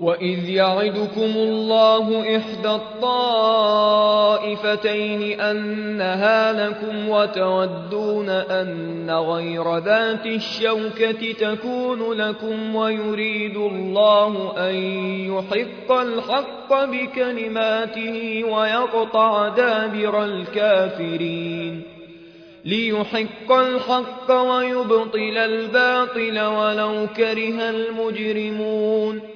واذ يعدكم الله احدى الطائفتين انها لكم وتودون ان غير ذات الشوكه تكون لكم ويريد الله ان يحق الحق بكلماته ويقطع دابر الكافرين ليحق الحق ويبطل الباطل ولو كره المجرمون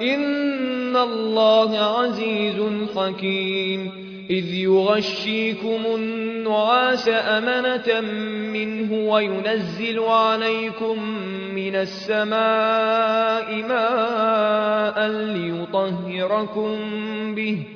إن الله عزيز حكيم إذ يغشيكم النعاس أمنة منه وينزل عليكم من السماء ماء ليطهركم به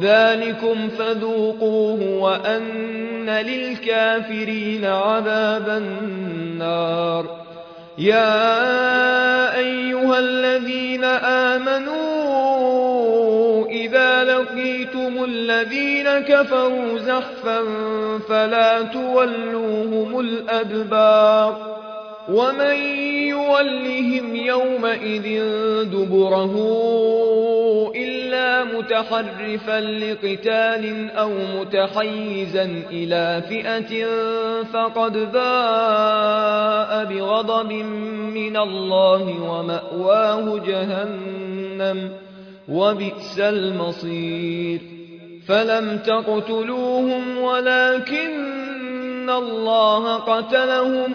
ذلكم فذوقوه وأن للكافرين عذاب النار يا أيها الذين آمنوا إذا لقيتم الذين كفروا زحفا فلا تولوهم الأدبار ومن يولهم يومئذ دبره إلا متحرفا لقتال أو متحيزا إلى فئة فقد باء بغضب من الله ومأواه جهنم وبئس المصير فلم تقتلوهم ولكن الله قتلهم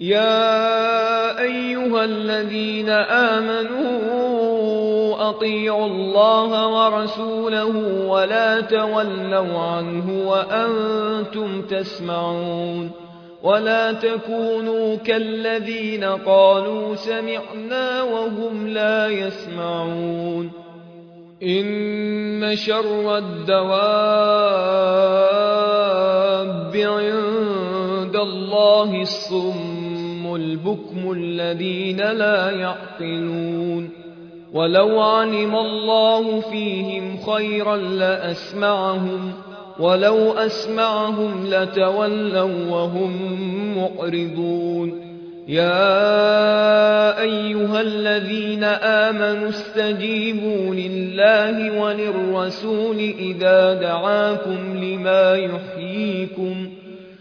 يا أيها الذين آمنوا أطيعوا الله ورسوله ولا تولوا عنه وأنتم تسمعون ولا تكونوا كالذين قالوا سمعنا وهم لا يسمعون إن شر الدواب عند الله الصم البكم الذين لا يعقلون. ولو علم الله فيهم خيرا لأسمعهم ولو أسمعهم لتولوا وهم معرضون. يا أيها الذين آمنوا استجيبوا لله وللرسول إذا دعاكم لما يحييكم.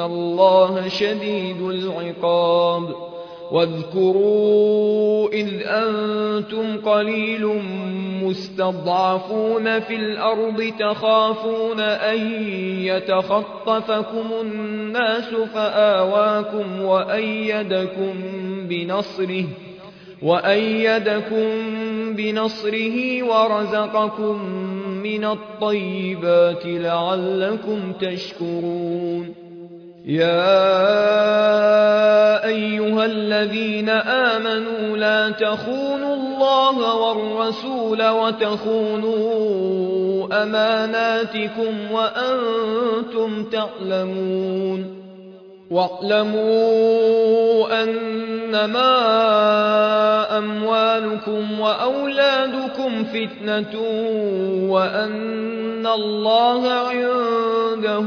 الله شديد العقاب واذكروا إذ أنتم قليل مستضعفون في الأرض تخافون أن يتخطفكم الناس فآواكم وأيدكم بنصره وأيدكم بنصره ورزقكم من الطيبات لعلكم تشكرون يا أيها الذين آمنوا لا تخونوا الله والرسول وتخونوا أماناتكم وأنتم تعلمون واعلموا أنما أموالكم وأولادكم فتنة وأن الله عنده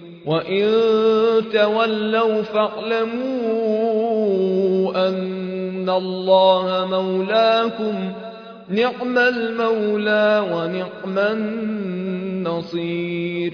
وإن تولوا فاعلموا أن الله مولاكم نعم المولى ونعم النصير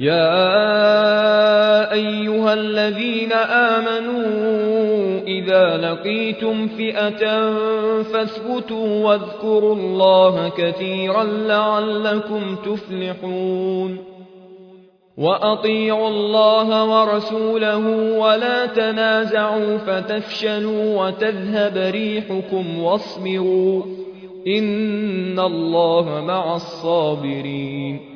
يا أيها الذين آمنوا إذا لقيتم فئة فاثبتوا واذكروا الله كثيرا لعلكم تفلحون وأطيعوا الله ورسوله ولا تنازعوا فتفشلوا وتذهب ريحكم واصبروا إن الله مع الصابرين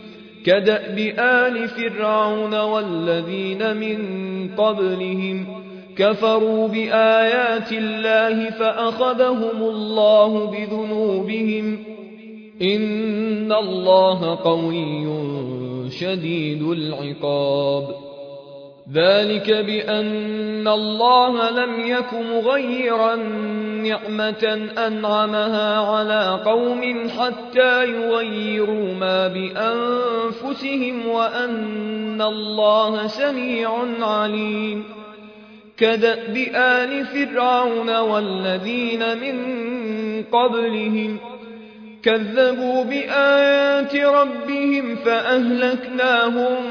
كداب ال فرعون والذين من قبلهم كفروا بآيات الله فأخذهم الله بذنوبهم إن الله قوي شديد العقاب ذلك بأن الله لم يك مغيرا نعمة أنعمها على قوم حتى يغيروا ما بأنفسهم وأن الله سميع عليم. كدأب آل فرعون والذين من قبلهم كذبوا بآيات ربهم فأهلكناهم